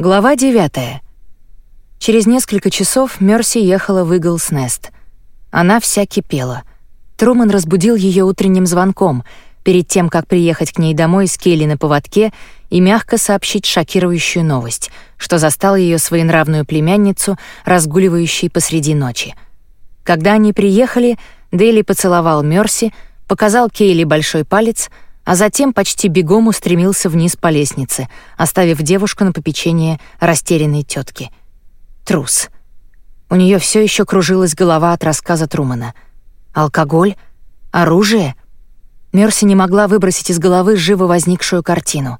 Глава 9. Через несколько часов Мерси ехала в Иглс Нест. Она вся кипела. Труман разбудил ее утренним звонком, перед тем, как приехать к ней домой с Келли на поводке и мягко сообщить шокирующую новость, что застал ее своенравную племянницу, разгуливающей посреди ночи. Когда они приехали, Дейли поцеловал Мерси, показал Кейли большой палец — а затем почти бегом устремился вниз по лестнице, оставив девушку на попечение растерянной тетки. Трус. У нее все еще кружилась голова от рассказа Трумана. Алкоголь? Оружие? Мерси не могла выбросить из головы живо возникшую картину.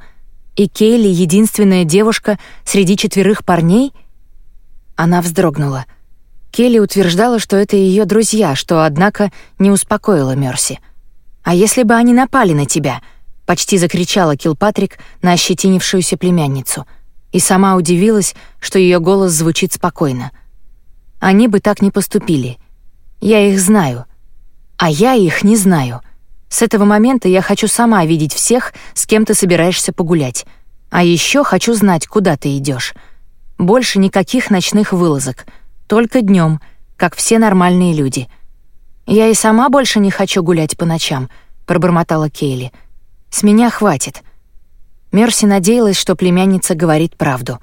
И Кейли — единственная девушка среди четверых парней? Она вздрогнула. Келли утверждала, что это ее друзья, что, однако, не успокоило Мерси — «А если бы они напали на тебя?» — почти закричала Килпатрик на ощетинившуюся племянницу. И сама удивилась, что ее голос звучит спокойно. «Они бы так не поступили. Я их знаю. А я их не знаю. С этого момента я хочу сама видеть всех, с кем ты собираешься погулять. А еще хочу знать, куда ты идешь. Больше никаких ночных вылазок. Только днем, как все нормальные люди». «Я и сама больше не хочу гулять по ночам», — пробормотала Кейли. «С меня хватит». Мерси надеялась, что племянница говорит правду.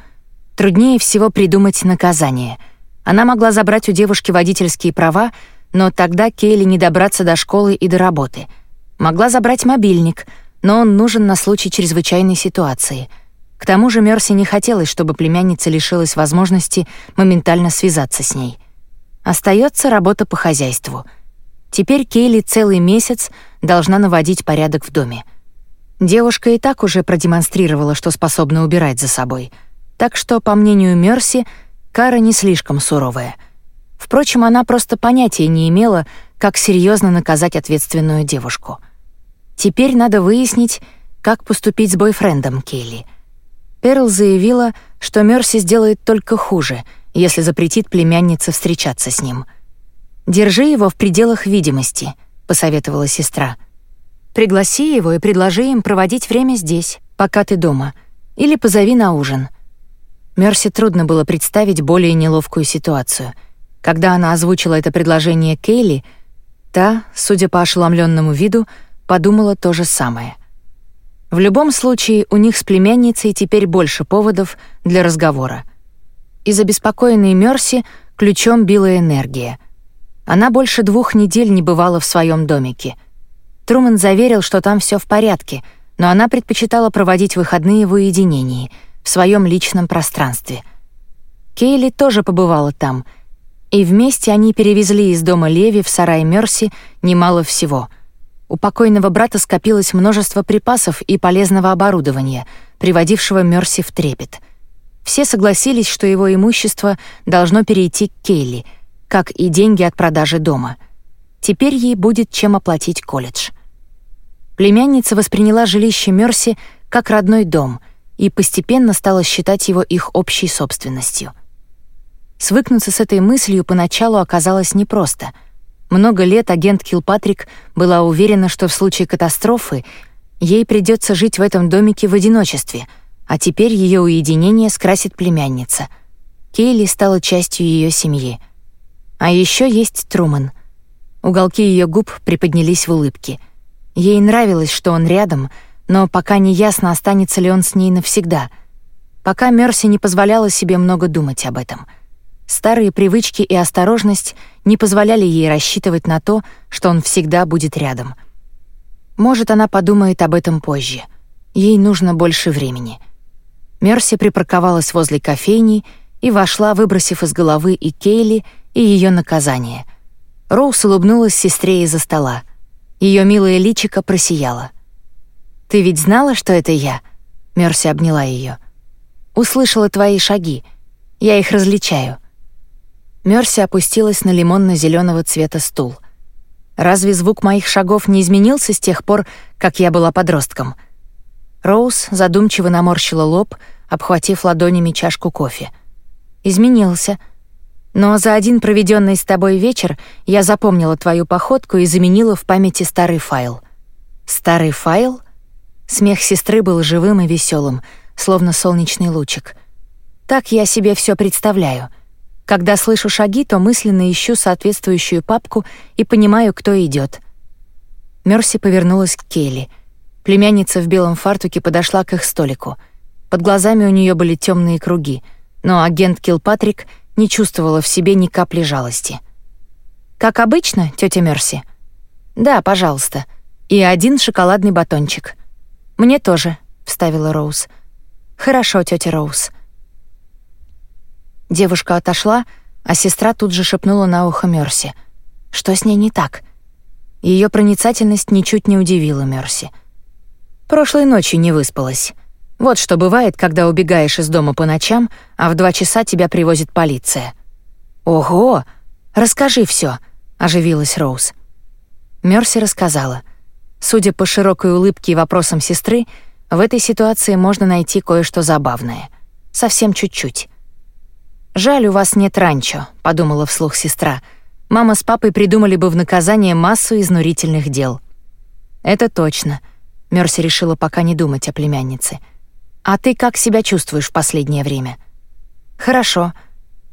Труднее всего придумать наказание. Она могла забрать у девушки водительские права, но тогда Кейли не добраться до школы и до работы. Могла забрать мобильник, но он нужен на случай чрезвычайной ситуации. К тому же Мерси не хотелось, чтобы племянница лишилась возможности моментально связаться с ней. Остается работа по хозяйству — Теперь Кейли целый месяц должна наводить порядок в доме. Девушка и так уже продемонстрировала, что способна убирать за собой. Так что, по мнению Мерси, кара не слишком суровая. Впрочем, она просто понятия не имела, как серьезно наказать ответственную девушку. Теперь надо выяснить, как поступить с бойфрендом Кейли. Перл заявила, что Мерси сделает только хуже, если запретит племяннице встречаться с ним — «Держи его в пределах видимости», — посоветовала сестра. «Пригласи его и предложи им проводить время здесь, пока ты дома, или позови на ужин». Мерси трудно было представить более неловкую ситуацию. Когда она озвучила это предложение Кейли, та, судя по ошеломленному виду, подумала то же самое. В любом случае, у них с племянницей теперь больше поводов для разговора. Из обеспокоенной Мерси ключом била энергия — она больше двух недель не бывала в своем домике. Труман заверил, что там все в порядке, но она предпочитала проводить выходные в уединении, в своем личном пространстве. Кейли тоже побывала там, и вместе они перевезли из дома Леви в сарай Мерси немало всего. У покойного брата скопилось множество припасов и полезного оборудования, приводившего Мерси в трепет. Все согласились, что его имущество должно перейти к Кейли — как и деньги от продажи дома. Теперь ей будет чем оплатить колледж. Племянница восприняла жилище Мерси как родной дом и постепенно стала считать его их общей собственностью. Свыкнуться с этой мыслью поначалу оказалось непросто. Много лет агент Килпатрик была уверена, что в случае катастрофы ей придется жить в этом домике в одиночестве, а теперь ее уединение скрасит племянница. Кейли стала частью ее семьи — а еще есть Труман. Уголки ее губ приподнялись в улыбке. Ей нравилось, что он рядом, но пока не ясно, останется ли он с ней навсегда. Пока Мерси не позволяла себе много думать об этом. Старые привычки и осторожность не позволяли ей рассчитывать на то, что он всегда будет рядом. Может, она подумает об этом позже. Ей нужно больше времени. Мерси припарковалась возле кофейни и вошла, выбросив из головы и Кейли, и ее наказание. Роуз улыбнулась сестре из-за стола. Ее милое личико просияло. «Ты ведь знала, что это я?» Мерси обняла ее. «Услышала твои шаги. Я их различаю». Мерси опустилась на лимонно зеленого цвета стул. «Разве звук моих шагов не изменился с тех пор, как я была подростком?» Роуз задумчиво наморщила лоб, обхватив ладонями чашку кофе. «Изменился», но за один проведенный с тобой вечер я запомнила твою походку и заменила в памяти старый файл. Старый файл? Смех сестры был живым и веселым, словно солнечный лучик. Так я себе все представляю. Когда слышу шаги, то мысленно ищу соответствующую папку и понимаю, кто идет. Мерси повернулась к Келли. Племянница в белом фартуке подошла к их столику. Под глазами у нее были темные круги, но агент Килпатрик не чувствовала в себе ни капли жалости. «Как обычно, тетя Мерси?» «Да, пожалуйста. И один шоколадный батончик». «Мне тоже», — вставила Роуз. «Хорошо, тетя Роуз». Девушка отошла, а сестра тут же шепнула на ухо Мерси. «Что с ней не так?» Ее проницательность ничуть не удивила Мерси. «Прошлой ночью не выспалась. Вот что бывает, когда убегаешь из дома по ночам, а в два часа тебя привозит полиция». «Ого! Расскажи все, оживилась Роуз. Мерси рассказала. Судя по широкой улыбке и вопросам сестры, в этой ситуации можно найти кое-что забавное. Совсем чуть-чуть. «Жаль, у вас нет ранчо», — подумала вслух сестра. «Мама с папой придумали бы в наказание массу изнурительных дел». «Это точно», — Мерси решила пока не думать о племяннице. «А ты как себя чувствуешь в последнее время?» «Хорошо.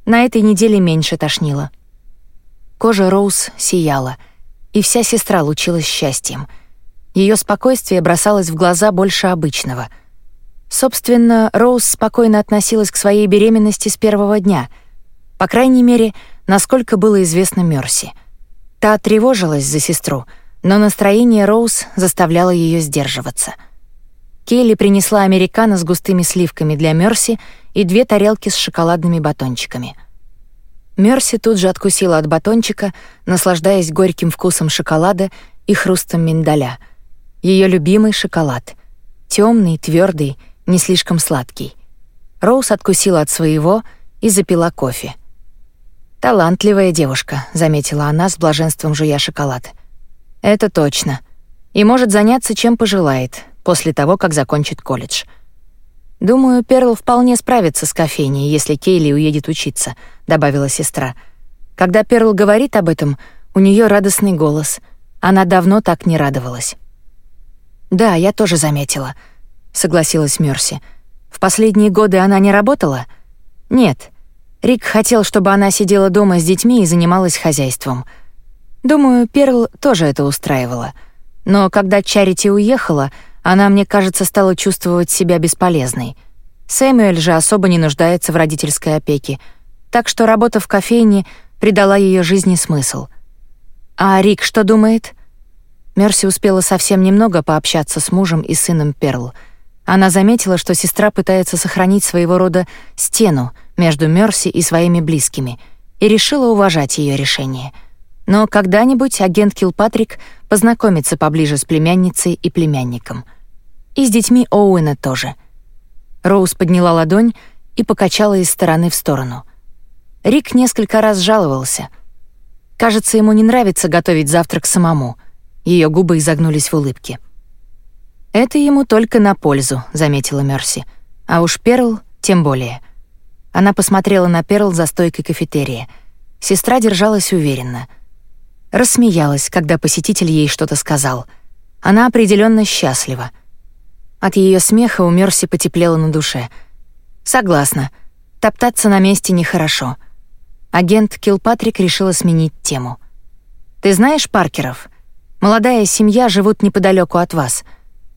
На этой неделе меньше тошнило». Кожа Роуз сияла, и вся сестра лучилась счастьем. Ее спокойствие бросалось в глаза больше обычного. Собственно, Роуз спокойно относилась к своей беременности с первого дня. По крайней мере, насколько было известно Мерси. Та тревожилась за сестру, но настроение Роуз заставляло ее сдерживаться. Келли принесла американо с густыми сливками для Мерси и две тарелки с шоколадными батончиками — Мерси тут же откусила от батончика, наслаждаясь горьким вкусом шоколада и хрустом миндаля. Ее любимый шоколад. темный, твердый, не слишком сладкий. Роуз откусила от своего и запила кофе. «Талантливая девушка», — заметила она с блаженством жуя шоколад. «Это точно. И может заняться чем пожелает, после того, как закончит колледж». «Думаю, Перл вполне справится с кофейней, если Кейли уедет учиться», — добавила сестра. Когда Перл говорит об этом, у нее радостный голос. Она давно так не радовалась. «Да, я тоже заметила», — согласилась Мерси. «В последние годы она не работала?» «Нет. Рик хотел, чтобы она сидела дома с детьми и занималась хозяйством. Думаю, Перл тоже это устраивало. Но когда Чарити уехала, она, мне кажется, стала чувствовать себя бесполезной. Сэмюэль же особо не нуждается в родительской опеке, так что работа в кофейне придала ее жизни смысл. А Рик что думает? Мерси успела совсем немного пообщаться с мужем и сыном Перл. Она заметила, что сестра пытается сохранить своего рода стену между Мерси и своими близкими, и решила уважать ее решение. Но когда-нибудь агент Килпатрик познакомится поближе с племянницей и племянником — и с детьми Оуэна тоже. Роуз подняла ладонь и покачала из стороны в сторону. Рик несколько раз жаловался. Кажется, ему не нравится готовить завтрак самому. Ее губы изогнулись в улыбке. «Это ему только на пользу», — заметила Мерси. «А уж Перл тем более». Она посмотрела на Перл за стойкой кафетерия. Сестра держалась уверенно. Рассмеялась, когда посетитель ей что-то сказал. Она определенно счастлива. От ее смеха у Мерси потеплело на душе. Согласна. Топтаться на месте нехорошо. Агент Килпатрик решила сменить тему. Ты знаешь Паркеров? Молодая семья живут неподалеку от вас.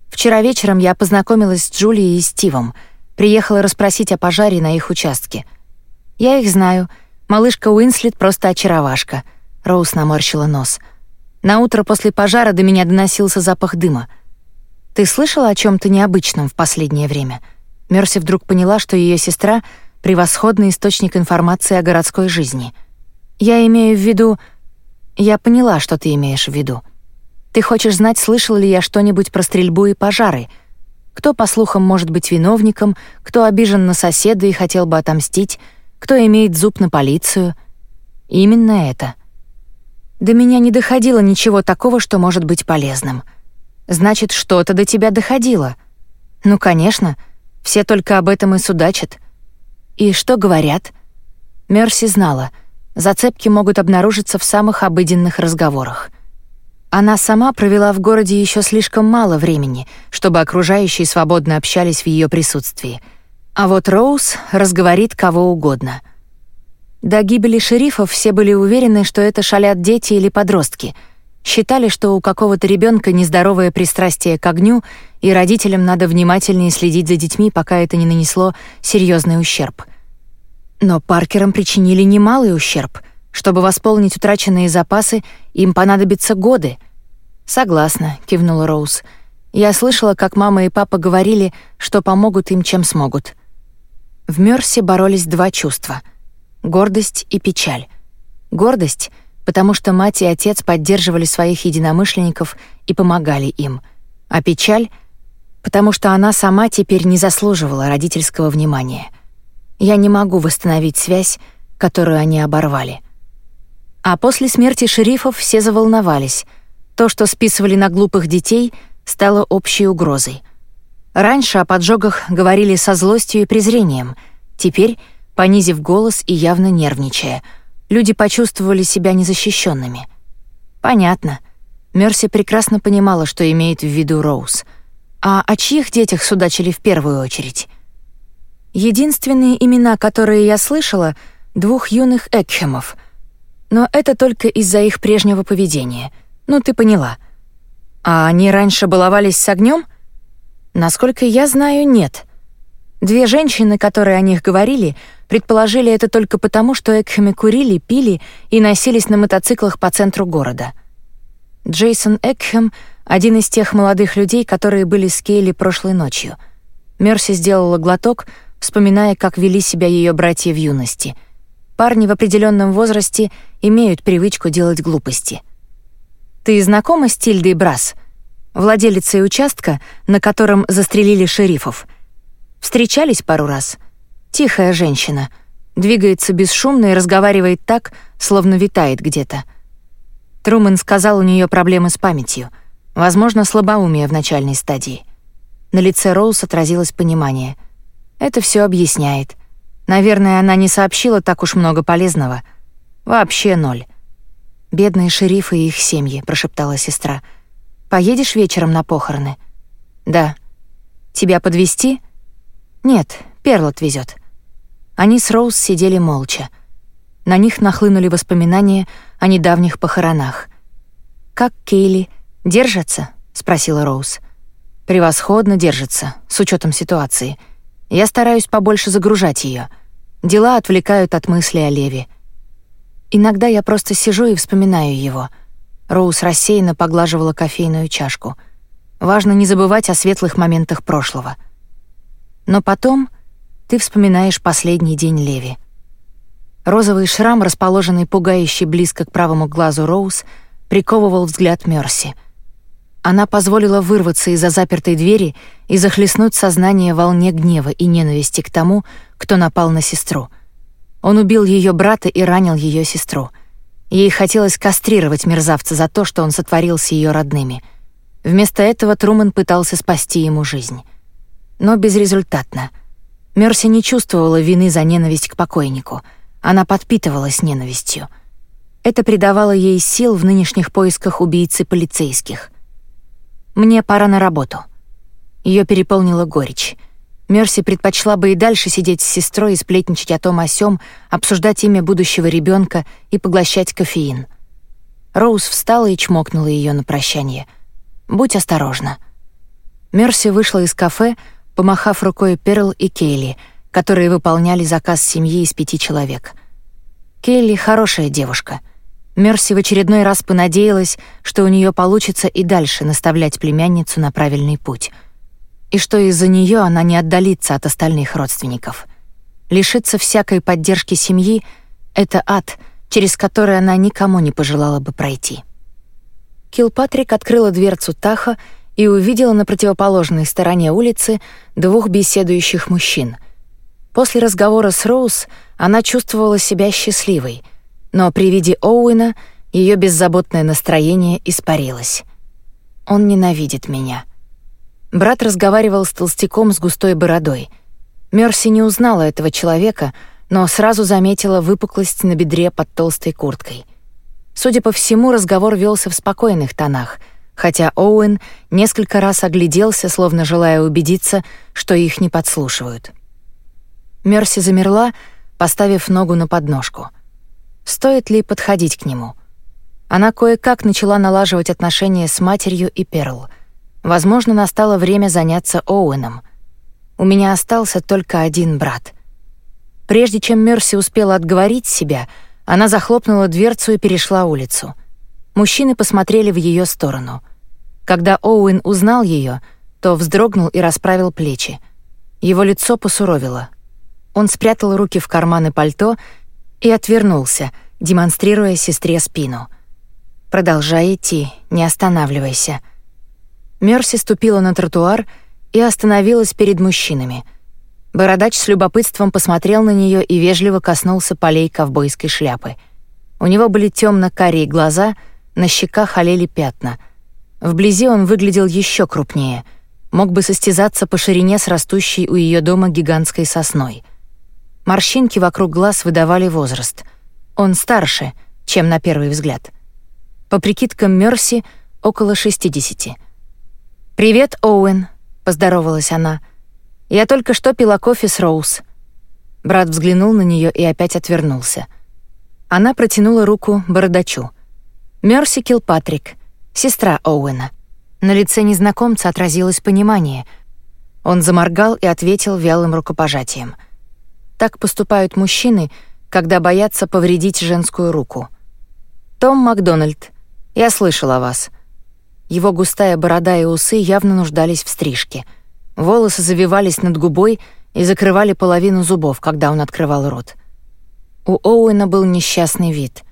Вчера вечером я познакомилась с Джулией и Стивом. Приехала расспросить о пожаре на их участке. Я их знаю. Малышка Уинслет просто очаровашка. Роуз наморщила нос. На утро после пожара до меня доносился запах дыма. Ты слышала о чем то необычном в последнее время? Мерси вдруг поняла, что ее сестра — превосходный источник информации о городской жизни. Я имею в виду... Я поняла, что ты имеешь в виду. Ты хочешь знать, слышал ли я что-нибудь про стрельбу и пожары? Кто, по слухам, может быть виновником, кто обижен на соседа и хотел бы отомстить, кто имеет зуб на полицию? Именно это. До меня не доходило ничего такого, что может быть полезным — Значит, что-то до тебя доходило. Ну, конечно, все только об этом и судачат. И что говорят? Мерси знала, зацепки могут обнаружиться в самых обыденных разговорах. Она сама провела в городе еще слишком мало времени, чтобы окружающие свободно общались в ее присутствии. А вот Роуз разговорит кого угодно. До гибели шерифов все были уверены, что это шалят дети или подростки. Считали, что у какого-то ребенка нездоровое пристрастие к огню, и родителям надо внимательнее следить за детьми, пока это не нанесло серьезный ущерб. Но Паркерам причинили немалый ущерб. Чтобы восполнить утраченные запасы, им понадобятся годы. «Согласна», — кивнула Роуз. «Я слышала, как мама и папа говорили, что помогут им, чем смогут». В Мёрсе боролись два чувства — гордость и печаль. Гордость, потому что мать и отец поддерживали своих единомышленников и помогали им. А печаль, потому что она сама теперь не заслуживала родительского внимания. Я не могу восстановить связь, которую они оборвали. А после смерти шерифов все заволновались. То, что списывали на глупых детей, стало общей угрозой. Раньше о поджогах говорили со злостью и презрением. Теперь, понизив голос и явно нервничая, люди почувствовали себя незащищенными. Понятно. Мерси прекрасно понимала, что имеет в виду Роуз. А о чьих детях судачили в первую очередь? Единственные имена, которые я слышала, двух юных Экхемов. Но это только из-за их прежнего поведения. Ну, ты поняла. А они раньше баловались с огнем? Насколько я знаю, нет. Две женщины, которые о них говорили, предположили это только потому, что Экхэмы курили, пили и носились на мотоциклах по центру города. Джейсон Экхэм — один из тех молодых людей, которые были с Кейли прошлой ночью. Мерси сделала глоток, вспоминая, как вели себя ее братья в юности. Парни в определенном возрасте имеют привычку делать глупости. «Ты знакома с Тильдой Брас?» владелицей участка, на котором застрелили шерифов. Встречались пару раз. Тихая женщина. Двигается бесшумно и разговаривает так, словно витает где-то. Трумэн сказал, у нее проблемы с памятью. Возможно, слабоумие в начальной стадии. На лице Роуз отразилось понимание. Это все объясняет. Наверное, она не сообщила так уж много полезного. Вообще ноль. «Бедные шерифы и их семьи», — прошептала сестра. — Поедешь вечером на похороны? Да. Тебя подвести? Нет, Перл отвезет. Они с Роуз сидели молча. На них нахлынули воспоминания о недавних похоронах. Как Кейли держится? спросила Роуз. Превосходно держится, с учетом ситуации. Я стараюсь побольше загружать ее. Дела отвлекают от мысли о Леве. Иногда я просто сижу и вспоминаю его — Роуз рассеянно поглаживала кофейную чашку. Важно не забывать о светлых моментах прошлого. Но потом ты вспоминаешь последний день Леви. Розовый шрам, расположенный пугающе близко к правому глазу Роуз, приковывал взгляд Мерси. Она позволила вырваться из-за запертой двери и захлестнуть сознание волне гнева и ненависти к тому, кто напал на сестру. Он убил ее брата и ранил ее сестру — Ей хотелось кастрировать мерзавца за то, что он сотворил с ее родными. Вместо этого Трумэн пытался спасти ему жизнь. Но безрезультатно. Мерси не чувствовала вины за ненависть к покойнику. Она подпитывалась ненавистью. Это придавало ей сил в нынешних поисках убийцы полицейских. «Мне пора на работу». Ее переполнила горечь. Мерси предпочла бы и дальше сидеть с сестрой и сплетничать о том о сём, обсуждать имя будущего ребенка и поглощать кофеин. Роуз встала и чмокнула ее на прощание. «Будь осторожна». Мерси вышла из кафе, помахав рукой Перл и Кейли, которые выполняли заказ семьи из пяти человек. Кейли — хорошая девушка. Мерси в очередной раз понадеялась, что у нее получится и дальше наставлять племянницу на правильный путь — и что из-за нее она не отдалится от остальных родственников. Лишиться всякой поддержки семьи — это ад, через который она никому не пожелала бы пройти. Килпатрик открыла дверцу Таха и увидела на противоположной стороне улицы двух беседующих мужчин. После разговора с Роуз она чувствовала себя счастливой, но при виде Оуэна ее беззаботное настроение испарилось. «Он ненавидит меня», Брат разговаривал с толстяком с густой бородой. Мерси не узнала этого человека, но сразу заметила выпуклость на бедре под толстой курткой. Судя по всему, разговор велся в спокойных тонах, хотя Оуэн несколько раз огляделся, словно желая убедиться, что их не подслушивают. Мерси замерла, поставив ногу на подножку. Стоит ли подходить к нему? Она кое-как начала налаживать отношения с матерью и Перл. Возможно, настало время заняться Оуэном. У меня остался только один брат. Прежде чем Мерси успела отговорить себя, она захлопнула дверцу и перешла улицу. Мужчины посмотрели в ее сторону. Когда Оуэн узнал ее, то вздрогнул и расправил плечи. Его лицо посуровило. Он спрятал руки в карманы пальто и отвернулся, демонстрируя сестре спину. «Продолжай идти, не останавливайся». Мерси ступила на тротуар и остановилась перед мужчинами — Бородач с любопытством посмотрел на нее и вежливо коснулся полей ковбойской шляпы. У него были темно-карие глаза, на щеках олели пятна. Вблизи он выглядел еще крупнее, мог бы состязаться по ширине с растущей у ее дома гигантской сосной. Морщинки вокруг глаз выдавали возраст. Он старше, чем на первый взгляд. По прикидкам Мерси, около 60. «Привет, Оуэн», — поздоровалась она, — я только что пила кофе с Роуз». Брат взглянул на нее и опять отвернулся. Она протянула руку бородачу. Мерси Килпатрик, сестра Оуэна. На лице незнакомца отразилось понимание. Он заморгал и ответил вялым рукопожатием. Так поступают мужчины, когда боятся повредить женскую руку. «Том Макдональд, я слышал о вас». Его густая борода и усы явно нуждались в стрижке — Волосы завивались над губой и закрывали половину зубов, когда он открывал рот. У Оуэна был несчастный вид.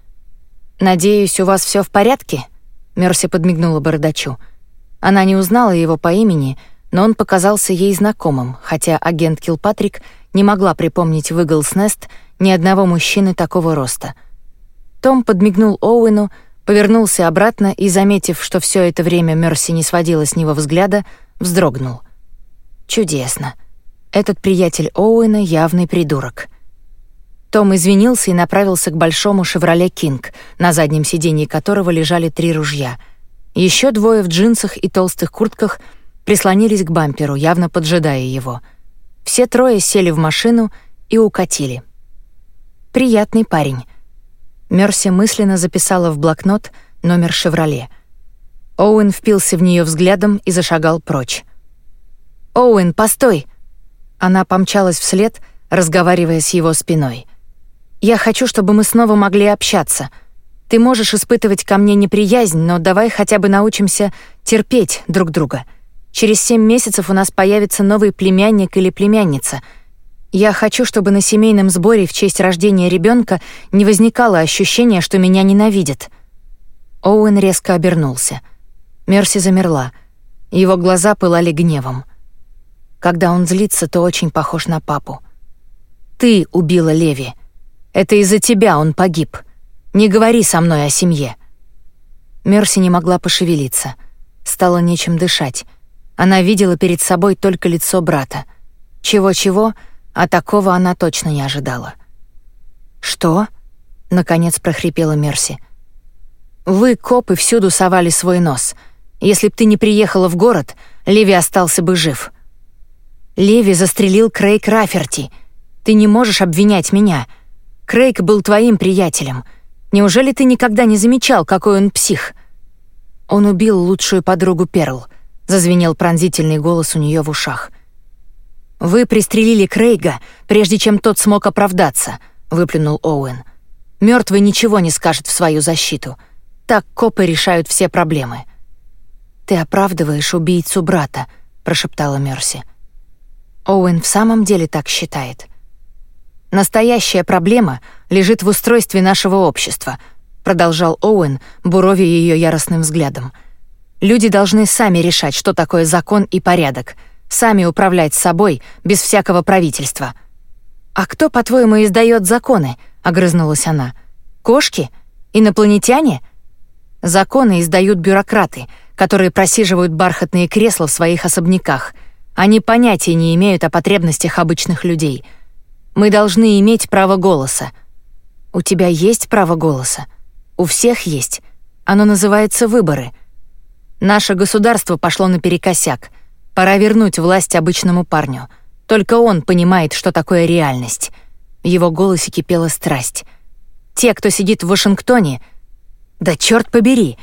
«Надеюсь, у вас все в порядке?» Мерси подмигнула бородачу. Она не узнала его по имени, но он показался ей знакомым, хотя агент Килпатрик не могла припомнить в Иглс Нест ни одного мужчины такого роста. Том подмигнул Оуэну, повернулся обратно и, заметив, что все это время Мерси не сводила с него взгляда, вздрогнул. Чудесно. Этот приятель Оуэна явный придурок. Том извинился и направился к большому «Шевроле Кинг», на заднем сиденье которого лежали три ружья. Еще двое в джинсах и толстых куртках прислонились к бамперу, явно поджидая его. Все трое сели в машину и укатили. «Приятный парень». Мерси мысленно записала в блокнот номер «Шевроле». Оуэн впился в нее взглядом и зашагал прочь. «Оуэн, постой!» Она помчалась вслед, разговаривая с его спиной. «Я хочу, чтобы мы снова могли общаться. Ты можешь испытывать ко мне неприязнь, но давай хотя бы научимся терпеть друг друга. Через семь месяцев у нас появится новый племянник или племянница. Я хочу, чтобы на семейном сборе в честь рождения ребенка не возникало ощущения, что меня ненавидят». Оуэн резко обернулся. Мерси замерла. Его глаза пылали гневом. Когда он злится, то очень похож на папу. Ты убила Леви. Это из-за тебя он погиб. Не говори со мной о семье. Мерси не могла пошевелиться. Стало нечем дышать. Она видела перед собой только лицо брата. Чего-чего, а такого она точно не ожидала. «Что?» — наконец прохрипела Мерси. «Вы, копы, всюду совали свой нос. Если б ты не приехала в город, Леви остался бы жив. Леви застрелил Крейг Раферти. Ты не можешь обвинять меня. Крейг был твоим приятелем. Неужели ты никогда не замечал, какой он псих? Он убил лучшую подругу Перл. Зазвенел пронзительный голос у нее в ушах. Вы пристрелили Крейга, прежде чем тот смог оправдаться, выплюнул Оуэн. Мертвый ничего не скажет в свою защиту. Так копы решают все проблемы. Ты оправдываешь убийцу брата, прошептала Мерси. Оуэн в самом деле так считает. Настоящая проблема лежит в устройстве нашего общества, продолжал Оуэн, буровя ее яростным взглядом. Люди должны сами решать, что такое закон и порядок, сами управлять собой без всякого правительства. А кто, по-твоему, издает законы? огрызнулась она. Кошки? Инопланетяне? Законы издают бюрократы, которые просиживают бархатные кресла в своих особняках — они понятия не имеют о потребностях обычных людей. Мы должны иметь право голоса. У тебя есть право голоса. У всех есть. Оно называется выборы. Наше государство пошло наперекосяк. Пора вернуть власть обычному парню. Только он понимает, что такое реальность. В его голосе кипела страсть. Те, кто сидит в Вашингтоне... Да черт побери!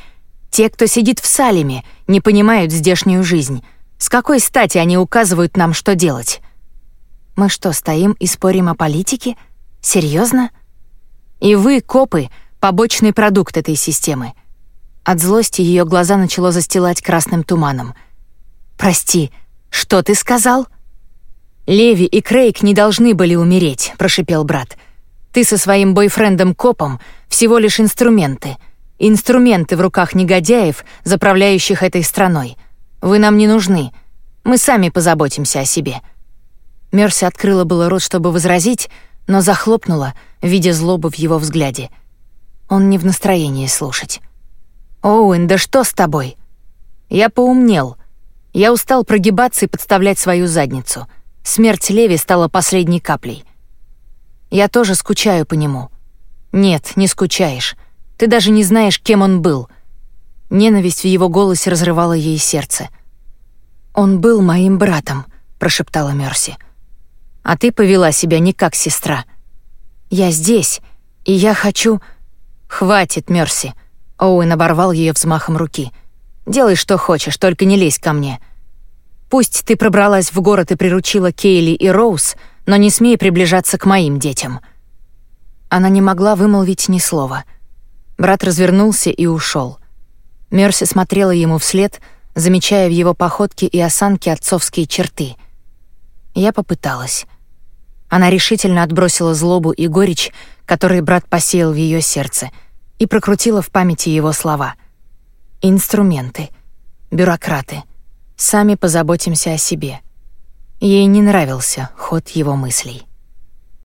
Те, кто сидит в Салеме, не понимают здешнюю жизнь. С какой стати они указывают нам, что делать? Мы что, стоим и спорим о политике? Серьезно? И вы, копы, побочный продукт этой системы. От злости ее глаза начало застилать красным туманом. «Прости, что ты сказал?» «Леви и Крейг не должны были умереть», — прошипел брат. «Ты со своим бойфрендом-копом всего лишь инструменты. Инструменты в руках негодяев, заправляющих этой страной. Вы нам не нужны. Мы сами позаботимся о себе». Мерси открыла было рот, чтобы возразить, но захлопнула, видя злобу в его взгляде. Он не в настроении слушать. «Оуэн, да что с тобой?» «Я поумнел. Я устал прогибаться и подставлять свою задницу». Смерть Леви стала последней каплей. Я тоже скучаю по нему. Нет, не скучаешь. Ты даже не знаешь, кем он был. Ненависть в его голосе разрывала ей сердце. «Он был моим братом», — прошептала Мерси. «А ты повела себя не как сестра. Я здесь, и я хочу...» «Хватит, Мерси», — Оуэн оборвал ее взмахом руки. «Делай, что хочешь, только не лезь ко мне». Пусть ты пробралась в город и приручила Кейли и Роуз, но не смей приближаться к моим детям». Она не могла вымолвить ни слова. Брат развернулся и ушел. Мерси смотрела ему вслед, замечая в его походке и осанке отцовские черты. Я попыталась. Она решительно отбросила злобу и горечь, которые брат посеял в ее сердце, и прокрутила в памяти его слова. «Инструменты. Бюрократы. Сами позаботимся о себе. Ей не нравился ход его мыслей.